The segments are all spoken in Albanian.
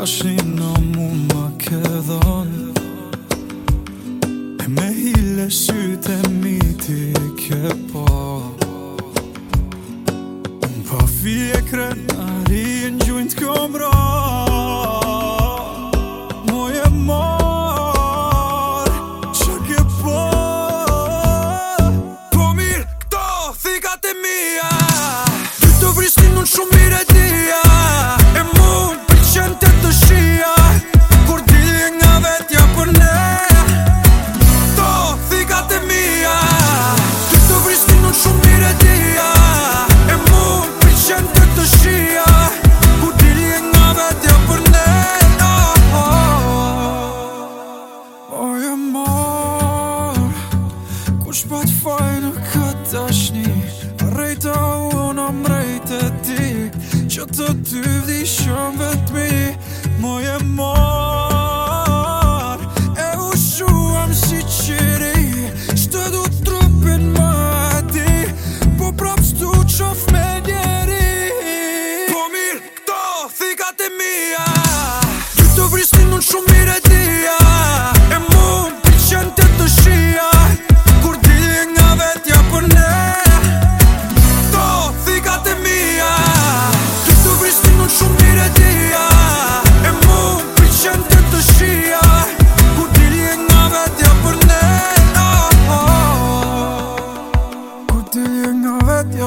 Dashin o mu më këdhon E me hile shyte mi ti ke po Pa e kre në gjujnë të Shpat pa po të faj në këtë dashni Rejta unë am rejtë e ti Që të ty vdi shëm vetëmi Mu e marë E u shuam si qiri Shtë du trupin ma ti Po prap shtu qof me njeri Po mirë, këto, thikat e mija Ty të vrisni unë shumë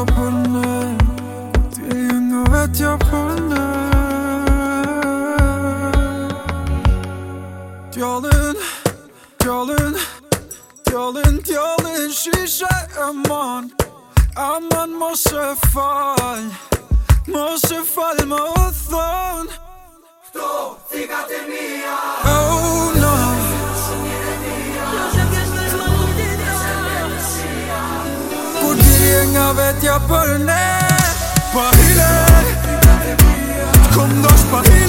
për në Ti e në vetja për në Tjallin, tjallin, tjallin, tjallin Shishe e man, e man mos e fal Mos e fal më you vete a poner pajile con dos pajiles.